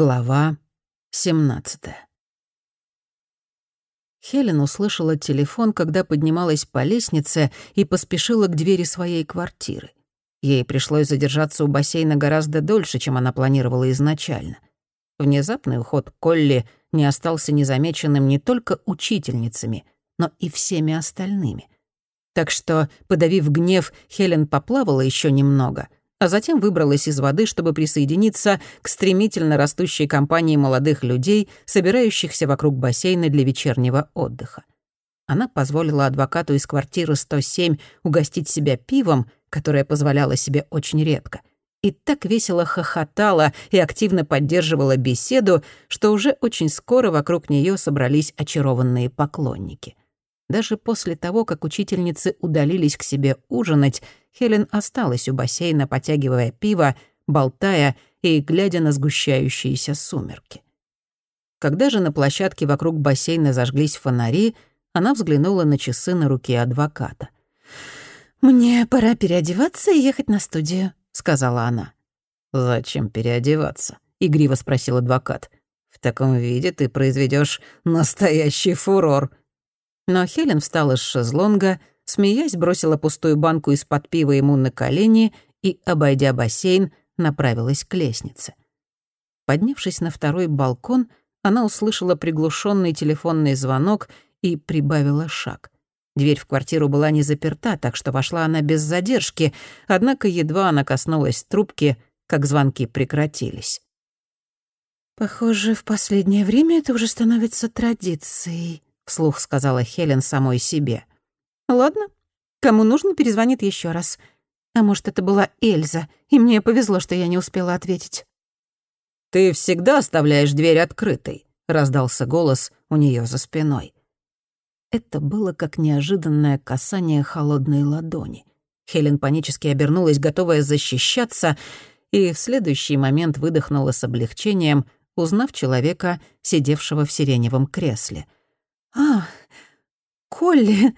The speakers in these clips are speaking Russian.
Глава 17 Хелен услышала телефон, когда поднималась по лестнице и поспешила к двери своей квартиры. Ей пришлось задержаться у бассейна гораздо дольше, чем она планировала изначально. Внезапный уход Колли не остался незамеченным не только учительницами, но и всеми остальными. Так что, подавив гнев, Хелен поплавала еще немного — а затем выбралась из воды, чтобы присоединиться к стремительно растущей компании молодых людей, собирающихся вокруг бассейна для вечернего отдыха. Она позволила адвокату из квартиры 107 угостить себя пивом, которое позволяла себе очень редко, и так весело хохотала и активно поддерживала беседу, что уже очень скоро вокруг нее собрались очарованные поклонники. Даже после того, как учительницы удалились к себе ужинать, Хелен осталась у бассейна, потягивая пиво, болтая и глядя на сгущающиеся сумерки. Когда же на площадке вокруг бассейна зажглись фонари, она взглянула на часы на руке адвоката. «Мне пора переодеваться и ехать на студию», — сказала она. «Зачем переодеваться?» — игриво спросил адвокат. «В таком виде ты произведешь настоящий фурор». Но Хелен встала с шезлонга, смеясь, бросила пустую банку из-под пива ему на колени и, обойдя бассейн, направилась к лестнице. Поднявшись на второй балкон, она услышала приглушенный телефонный звонок и прибавила шаг. Дверь в квартиру была не заперта, так что вошла она без задержки, однако едва она коснулась трубки, как звонки прекратились. «Похоже, в последнее время это уже становится традицией», вслух сказала Хелен самой себе. Ладно, кому нужно, перезвонит еще раз. А может, это была Эльза, и мне повезло, что я не успела ответить. Ты всегда оставляешь дверь открытой, раздался голос у нее за спиной. Это было как неожиданное касание холодной ладони. Хелен панически обернулась, готовая защищаться, и в следующий момент выдохнула с облегчением, узнав человека, сидевшего в сиреневом кресле — «А, Колли,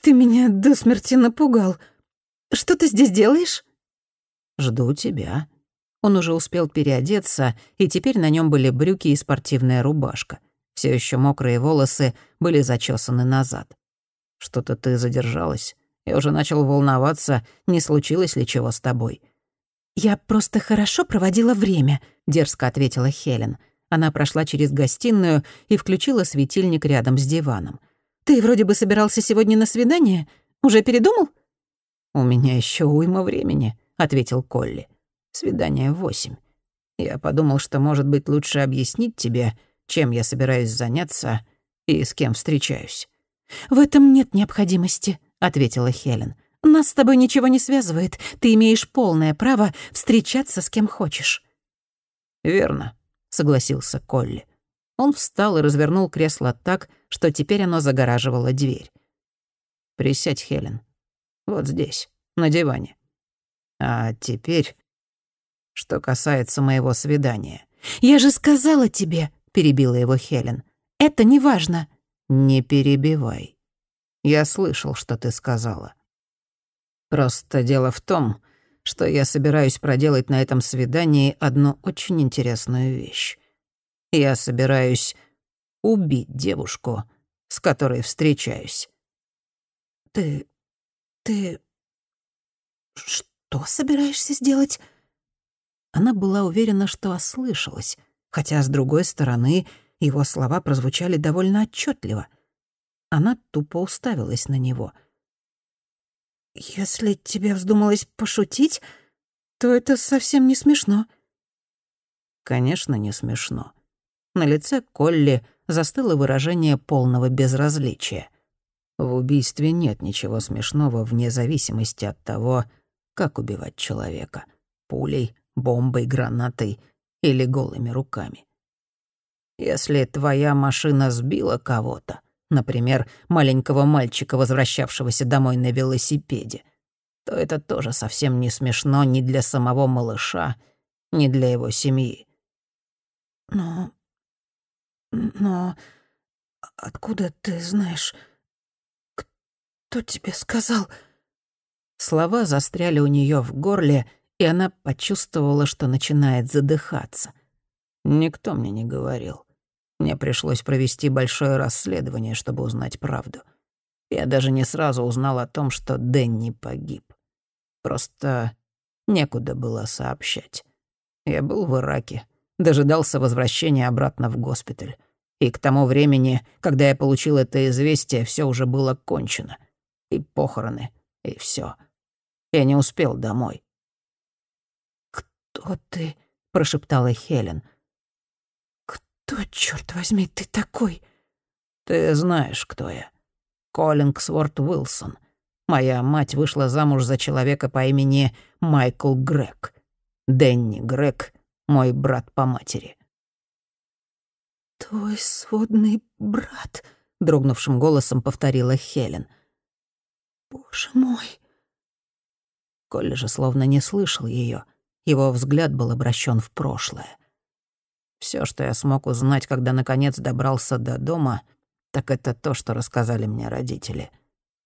ты меня до смерти напугал. Что ты здесь делаешь?» «Жду тебя». Он уже успел переодеться, и теперь на нем были брюки и спортивная рубашка. Все еще мокрые волосы были зачесаны назад. «Что-то ты задержалась. Я уже начал волноваться, не случилось ли чего с тобой». «Я просто хорошо проводила время», — дерзко ответила Хелен. Она прошла через гостиную и включила светильник рядом с диваном. «Ты вроде бы собирался сегодня на свидание. Уже передумал?» «У меня еще уйма времени», — ответил Колли. «Свидание в восемь. Я подумал, что, может быть, лучше объяснить тебе, чем я собираюсь заняться и с кем встречаюсь». «В этом нет необходимости», — ответила Хелен. «Нас с тобой ничего не связывает. Ты имеешь полное право встречаться с кем хочешь». «Верно», согласился Колли. Он встал и развернул кресло так, что теперь оно загораживало дверь. «Присядь, Хелен. Вот здесь, на диване. А теперь, что касается моего свидания». «Я же сказала тебе», — перебила его Хелен. «Это не важно». «Не перебивай. Я слышал, что ты сказала. Просто дело в том, что я собираюсь проделать на этом свидании одну очень интересную вещь. Я собираюсь убить девушку, с которой встречаюсь. Ты... ты... что собираешься сделать? Она была уверена, что ослышалась, хотя, с другой стороны, его слова прозвучали довольно отчетливо. Она тупо уставилась на него — «Если тебе вздумалось пошутить, то это совсем не смешно». Конечно, не смешно. На лице Колли застыло выражение полного безразличия. В убийстве нет ничего смешного вне зависимости от того, как убивать человека — пулей, бомбой, гранатой или голыми руками. Если твоя машина сбила кого-то, например, маленького мальчика, возвращавшегося домой на велосипеде, то это тоже совсем не смешно ни для самого малыша, ни для его семьи. Но... но... откуда ты знаешь? Кто тебе сказал? Слова застряли у нее в горле, и она почувствовала, что начинает задыхаться. Никто мне не говорил. Мне пришлось провести большое расследование, чтобы узнать правду. Я даже не сразу узнал о том, что Дэнни погиб. Просто некуда было сообщать. Я был в Ираке, дожидался возвращения обратно в госпиталь. И к тому времени, когда я получил это известие, все уже было кончено. И похороны, и все. Я не успел домой. «Кто ты?» — прошептала Хелен. «Кто, черт возьми, ты такой?» «Ты знаешь, кто я. Коллингсворт Уилсон. Моя мать вышла замуж за человека по имени Майкл Грег. Дэнни Грег — мой брат по матери». «Твой сводный брат», — дрогнувшим голосом повторила Хелен. «Боже мой!» Колли же словно не слышал ее. Его взгляд был обращен в прошлое. Все, что я смог узнать, когда наконец добрался до дома, так это то, что рассказали мне родители.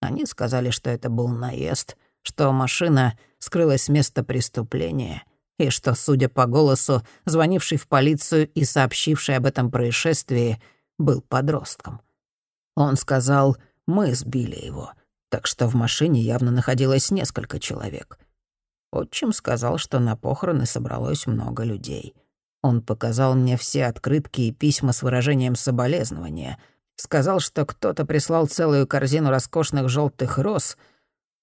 Они сказали, что это был наезд, что машина скрылась с места преступления и что, судя по голосу, звонивший в полицию и сообщивший об этом происшествии, был подростком. Он сказал, мы сбили его, так что в машине явно находилось несколько человек. Отчим сказал, что на похороны собралось много людей. Он показал мне все открытки и письма с выражением соболезнования. Сказал, что кто-то прислал целую корзину роскошных желтых роз,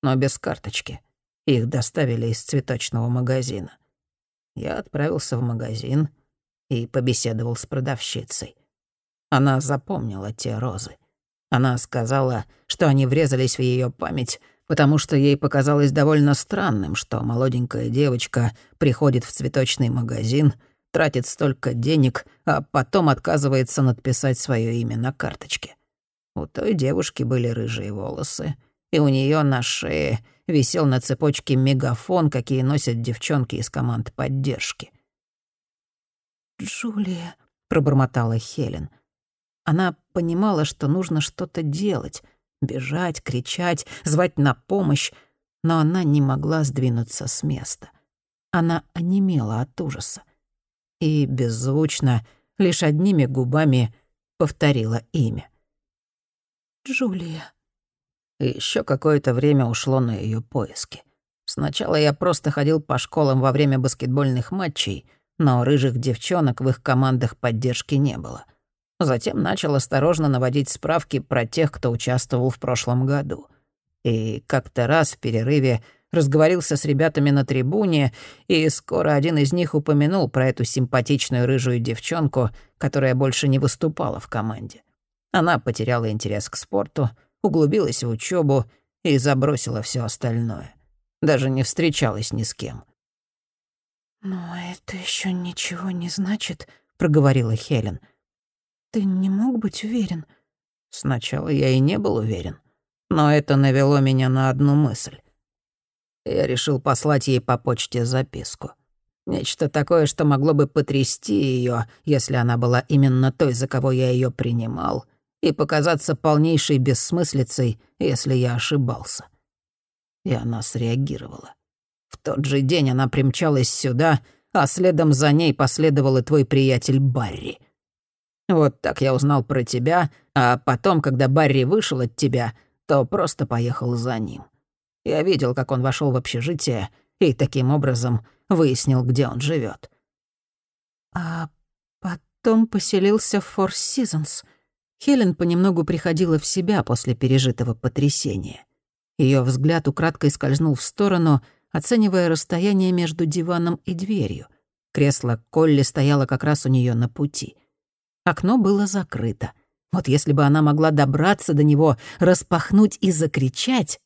но без карточки. Их доставили из цветочного магазина. Я отправился в магазин и побеседовал с продавщицей. Она запомнила те розы. Она сказала, что они врезались в ее память — потому что ей показалось довольно странным, что молоденькая девочка приходит в цветочный магазин, тратит столько денег, а потом отказывается надписать свое имя на карточке. У той девушки были рыжие волосы, и у нее на шее висел на цепочке мегафон, какие носят девчонки из команд поддержки. «Джулия», — пробормотала Хелен. Она понимала, что нужно что-то делать, бежать, кричать, звать на помощь, но она не могла сдвинуться с места. Она онемела от ужаса и беззвучно, лишь одними губами повторила имя. «Джулия». Еще какое-то время ушло на ее поиски. Сначала я просто ходил по школам во время баскетбольных матчей, но рыжих девчонок в их командах поддержки не было. Затем начал осторожно наводить справки про тех, кто участвовал в прошлом году. И как-то раз в перерыве разговорился с ребятами на трибуне, и скоро один из них упомянул про эту симпатичную рыжую девчонку, которая больше не выступала в команде. Она потеряла интерес к спорту, углубилась в учебу и забросила все остальное. Даже не встречалась ни с кем. «Но это еще ничего не значит», — проговорила Хелен. — «Ты не мог быть уверен?» Сначала я и не был уверен, но это навело меня на одну мысль. Я решил послать ей по почте записку. Нечто такое, что могло бы потрясти ее, если она была именно той, за кого я ее принимал, и показаться полнейшей бессмыслицей, если я ошибался. И она среагировала. В тот же день она примчалась сюда, а следом за ней последовал и твой приятель Барри — вот так я узнал про тебя, а потом, когда Барри вышел от тебя, то просто поехал за ним. Я видел, как он вошел в общежитие и таким образом выяснил, где он живет. А потом поселился в Four Seasons. Хелен понемногу приходила в себя после пережитого потрясения. Ее взгляд украдкой скользнул в сторону, оценивая расстояние между диваном и дверью. Кресло Колли стояло как раз у нее на пути — Окно было закрыто. Вот если бы она могла добраться до него, распахнуть и закричать...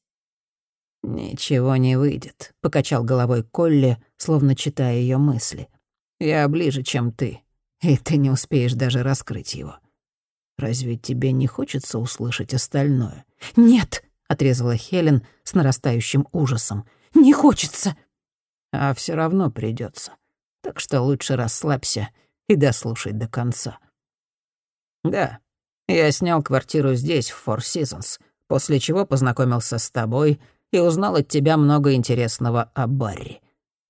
«Ничего не выйдет», — покачал головой Колли, словно читая ее мысли. «Я ближе, чем ты, и ты не успеешь даже раскрыть его. Разве тебе не хочется услышать остальное?» «Нет», — отрезала Хелен с нарастающим ужасом. «Не хочется». «А все равно придется. Так что лучше расслабься и дослушай до конца». «Да, я снял квартиру здесь, в Four Seasons, после чего познакомился с тобой и узнал от тебя много интересного о Барри.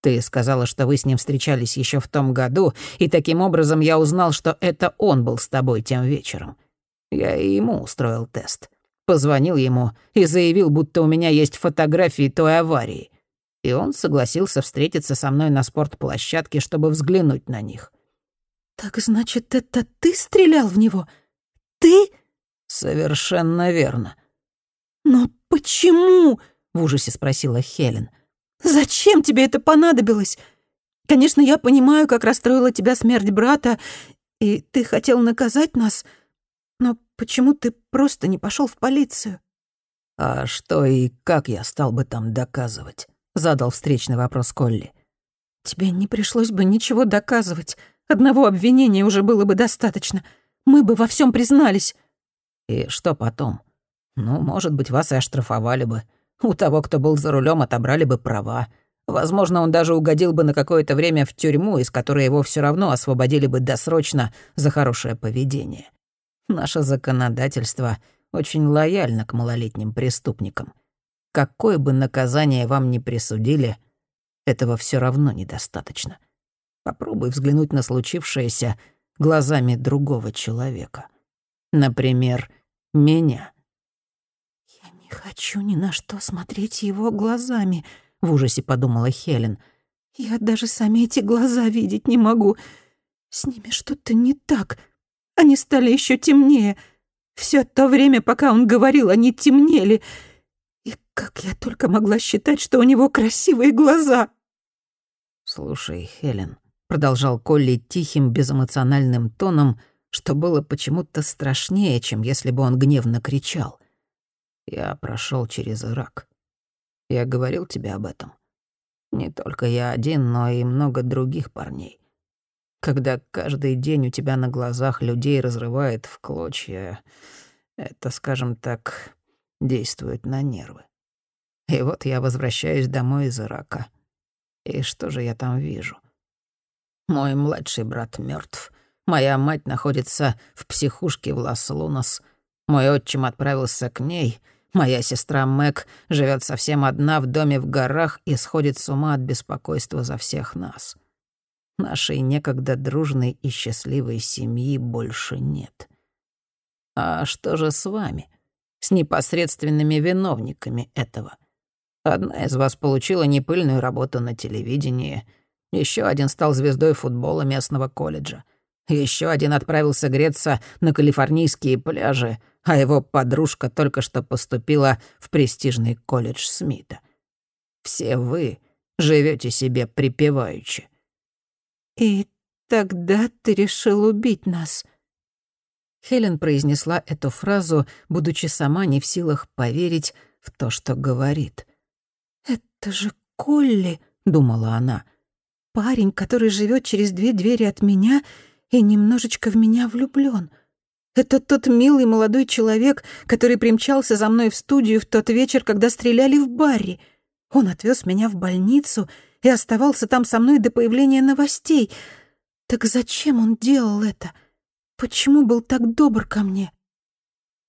Ты сказала, что вы с ним встречались еще в том году, и таким образом я узнал, что это он был с тобой тем вечером. Я и ему устроил тест. Позвонил ему и заявил, будто у меня есть фотографии той аварии. И он согласился встретиться со мной на спортплощадке, чтобы взглянуть на них. «Так значит, это ты стрелял в него? Ты?» «Совершенно верно». «Но почему?» — в ужасе спросила Хелен. «Зачем тебе это понадобилось? Конечно, я понимаю, как расстроила тебя смерть брата, и ты хотел наказать нас, но почему ты просто не пошел в полицию?» «А что и как я стал бы там доказывать?» — задал встречный вопрос Колли. «Тебе не пришлось бы ничего доказывать. Одного обвинения уже было бы достаточно. Мы бы во всем признались». «И что потом? Ну, может быть, вас и оштрафовали бы. У того, кто был за рулем, отобрали бы права. Возможно, он даже угодил бы на какое-то время в тюрьму, из которой его все равно освободили бы досрочно за хорошее поведение. Наше законодательство очень лояльно к малолетним преступникам. Какое бы наказание вам ни присудили, этого все равно недостаточно. Попробуй взглянуть на случившееся глазами другого человека. Например, меня. «Я не хочу ни на что смотреть его глазами», — в ужасе подумала Хелен. «Я даже сами эти глаза видеть не могу. С ними что-то не так. Они стали еще темнее. Все то время, пока он говорил, они темнели. И как я только могла считать, что у него красивые глаза. «Слушай, Хелен», — продолжал Колли тихим, безэмоциональным тоном, что было почему-то страшнее, чем если бы он гневно кричал. «Я прошел через Ирак. Я говорил тебе об этом. Не только я один, но и много других парней когда каждый день у тебя на глазах людей разрывает в клочья, это, скажем так, действует на нервы. И вот я возвращаюсь домой из Ирака. И что же я там вижу? Мой младший брат мертв. Моя мать находится в психушке в Лас-Лунас. Мой отчим отправился к ней. Моя сестра Мэг живет совсем одна в доме в горах и сходит с ума от беспокойства за всех нас. Нашей некогда дружной и счастливой семьи больше нет. А что же с вами? С непосредственными виновниками этого? Одна из вас получила непыльную работу на телевидении, еще один стал звездой футбола местного колледжа, еще один отправился греться на калифорнийские пляжи, а его подружка только что поступила в престижный колледж Смита. Все вы живете себе припеваючи. «И тогда ты решил убить нас?» Хелен произнесла эту фразу, будучи сама не в силах поверить в то, что говорит. «Это же Колли», — думала она. «Парень, который живет через две двери от меня и немножечко в меня влюблён. Это тот милый молодой человек, который примчался за мной в студию в тот вечер, когда стреляли в баре. Он отвез меня в больницу и оставался там со мной до появления новостей. Так зачем он делал это? Почему был так добр ко мне?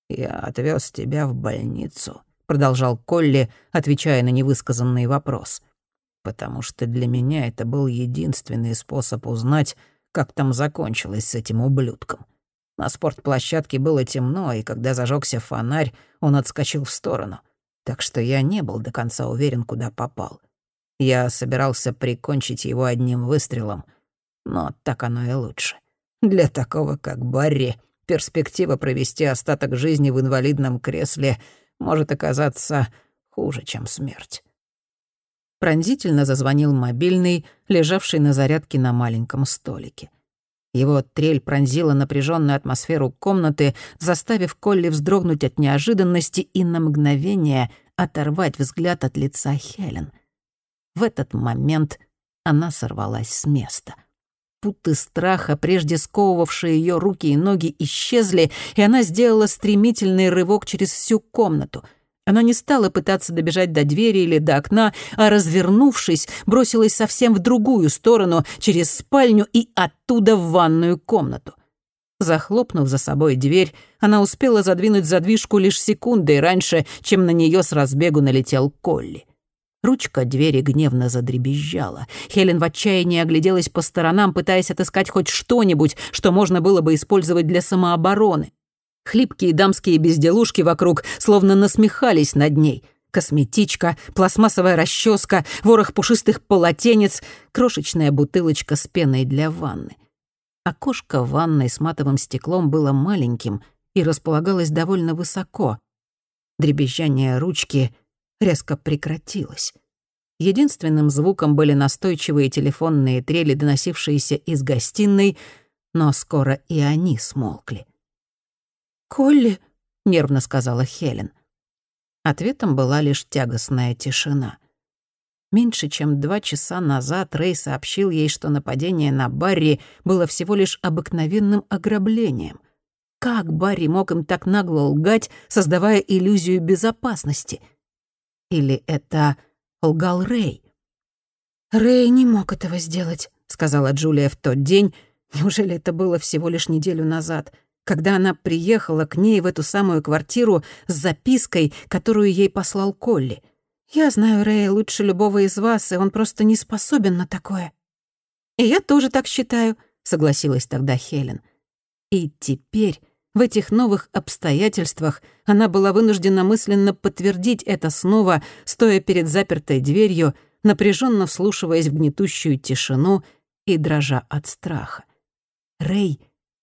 «Я отвез тебя в больницу», — продолжал Колли, отвечая на невысказанный вопрос. «Потому что для меня это был единственный способ узнать, как там закончилось с этим ублюдком. На спортплощадке было темно, и когда зажегся фонарь, он отскочил в сторону. Так что я не был до конца уверен, куда попал. Я собирался прикончить его одним выстрелом, но так оно и лучше. Для такого, как Барри, перспектива провести остаток жизни в инвалидном кресле может оказаться хуже, чем смерть. Пронзительно зазвонил мобильный, лежавший на зарядке на маленьком столике. Его трель пронзила напряженную атмосферу комнаты, заставив Колли вздрогнуть от неожиданности и на мгновение оторвать взгляд от лица Хелен. В этот момент она сорвалась с места. Путы страха, прежде сковывавшие ее руки и ноги, исчезли, и она сделала стремительный рывок через всю комнату. Она не стала пытаться добежать до двери или до окна, а, развернувшись, бросилась совсем в другую сторону, через спальню и оттуда в ванную комнату. Захлопнув за собой дверь, она успела задвинуть задвижку лишь секундой раньше, чем на нее с разбегу налетел Колли. Ручка двери гневно задребезжала. Хелен в отчаянии огляделась по сторонам, пытаясь отыскать хоть что-нибудь, что можно было бы использовать для самообороны. Хлипкие дамские безделушки вокруг словно насмехались над ней. Косметичка, пластмассовая расческа, ворох пушистых полотенец, крошечная бутылочка с пеной для ванны. Окошко ванной с матовым стеклом было маленьким и располагалось довольно высоко. Дребезжание ручки резко прекратилось. Единственным звуком были настойчивые телефонные трели, доносившиеся из гостиной, но скоро и они смолкли. «Колли», — нервно сказала Хелен. Ответом была лишь тягостная тишина. Меньше чем два часа назад Рэй сообщил ей, что нападение на Барри было всего лишь обыкновенным ограблением. Как Барри мог им так нагло лгать, создавая иллюзию безопасности — или это лгал Рэй? «Рэй не мог этого сделать», — сказала Джулия в тот день. Неужели это было всего лишь неделю назад, когда она приехала к ней в эту самую квартиру с запиской, которую ей послал Колли? «Я знаю Рэя лучше любого из вас, и он просто не способен на такое». «И я тоже так считаю», — согласилась тогда Хелен. И теперь в этих новых обстоятельствах она была вынуждена мысленно подтвердить это снова, стоя перед запертой дверью, напряженно вслушиваясь в гнетущую тишину и дрожа от страха. Рэй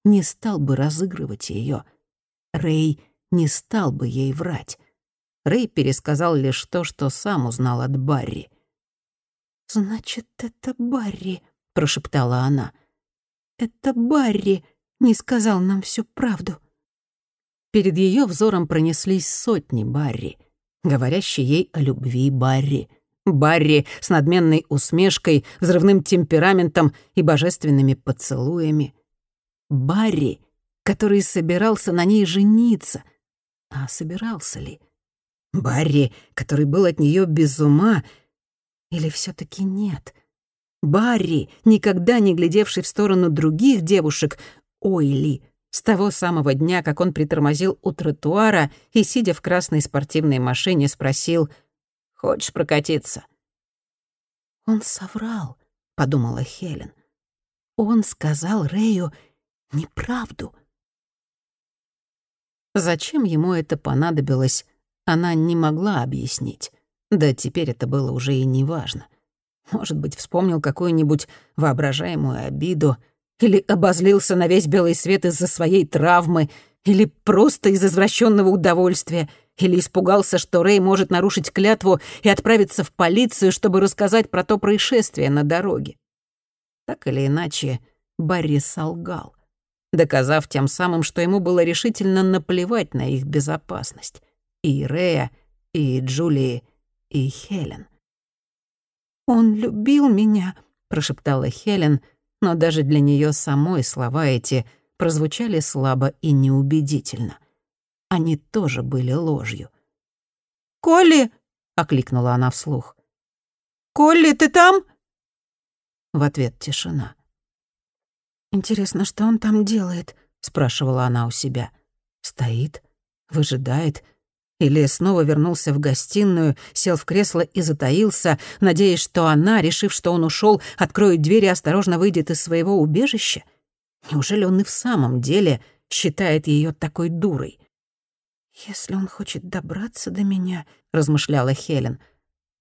не стал бы разыгрывать ее. Рэй не стал бы ей врать. Рэй пересказал лишь то, что сам узнал от Барри. «Значит, это Барри», — прошептала она. «Это Барри», не сказал нам всю правду». Перед ее взором пронеслись сотни Барри, говорящие ей о любви Барри. Барри с надменной усмешкой, взрывным темпераментом и божественными поцелуями. Барри, который собирался на ней жениться. А собирался ли? Барри, который был от нее без ума. Или все таки нет? Барри, никогда не глядевший в сторону других девушек, Ойли, с того самого дня, как он притормозил у тротуара и, сидя в красной спортивной машине, спросил «Хочешь прокатиться?» «Он соврал», — подумала Хелен. «Он сказал Рэю неправду». Зачем ему это понадобилось, она не могла объяснить. Да теперь это было уже и неважно. Может быть, вспомнил какую-нибудь воображаемую обиду — или обозлился на весь белый свет из-за своей травмы, или просто из извращенного удовольствия, или испугался, что Рэй может нарушить клятву и отправиться в полицию, чтобы рассказать про то происшествие на дороге. Так или иначе, Барри солгал, доказав тем самым, что ему было решительно наплевать на их безопасность. И Рэя, и Джулии, и Хелен. «Он любил меня», — прошептала Хелен — но даже для нее самой слова эти прозвучали слабо и неубедительно. Они тоже были ложью. «Колли!» — окликнула она вслух. «Колли, ты там?» В ответ тишина. «Интересно, что он там делает?» — спрашивала она у себя. «Стоит, выжидает, или снова вернулся в гостиную, сел в кресло и затаился, надеясь, что она, решив, что он ушел, откроет дверь и осторожно выйдет из своего убежища? Неужели он и в самом деле считает ее такой дурой? «Если он хочет добраться до меня», — размышляла Хелен,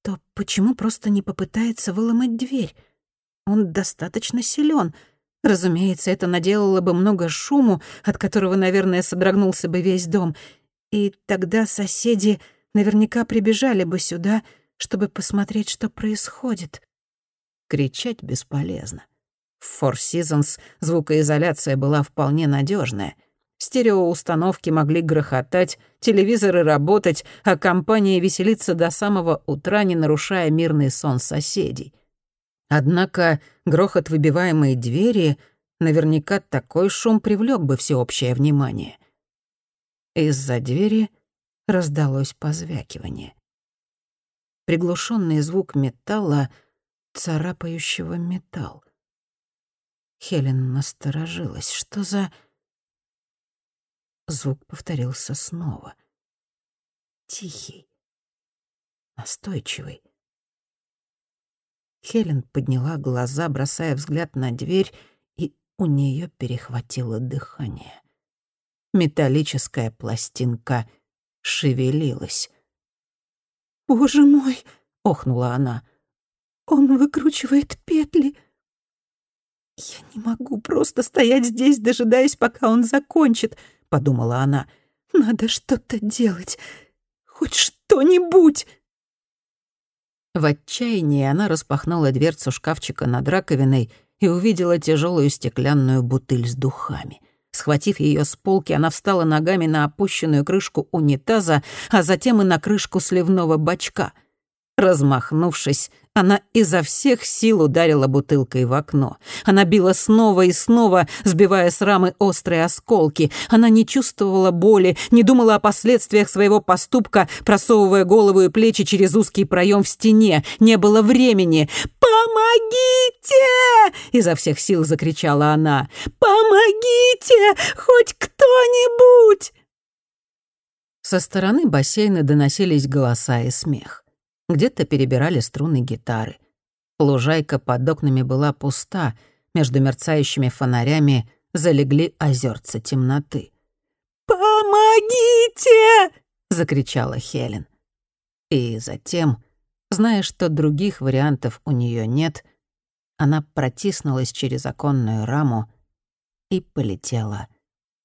«то почему просто не попытается выломать дверь? Он достаточно силен. Разумеется, это наделало бы много шуму, от которого, наверное, содрогнулся бы весь дом, и тогда соседи наверняка прибежали бы сюда, чтобы посмотреть, что происходит. Кричать бесполезно. В Four Seasons звукоизоляция была вполне надежная. Стереоустановки могли грохотать, телевизоры работать, а компания веселиться до самого утра, не нарушая мирный сон соседей. Однако грохот выбиваемой двери наверняка такой шум привлек бы всеобщее внимание. Из-за двери раздалось позвякивание. Приглушенный звук металла, царапающего металл. Хелен насторожилась. Что за... Звук повторился снова. Тихий, настойчивый. Хелен подняла глаза, бросая взгляд на дверь, и у нее перехватило дыхание. Металлическая пластинка шевелилась. «Боже мой!» — охнула она. «Он выкручивает петли!» «Я не могу просто стоять здесь, дожидаясь, пока он закончит», — подумала она. «Надо что-то делать. Хоть что-нибудь!» В отчаянии она распахнула дверцу шкафчика над раковиной и увидела тяжелую стеклянную бутыль с духами. Схватив ее с полки, она встала ногами на опущенную крышку унитаза, а затем и на крышку сливного бачка. Размахнувшись, она изо всех сил ударила бутылкой в окно. Она била снова и снова, сбивая с рамы острые осколки. Она не чувствовала боли, не думала о последствиях своего поступка, просовывая голову и плечи через узкий проем в стене. Не было времени. «Помогите!» — изо всех сил закричала она. «Помогите! Хоть кто-нибудь!» Со стороны бассейна доносились голоса и смех. Где-то перебирали струны гитары. Лужайка под окнами была пуста, между мерцающими фонарями залегли озерца темноты. «Помогите!» — закричала Хелен. И затем, зная, что других вариантов у нее нет, она протиснулась через оконную раму и полетела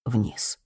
вниз.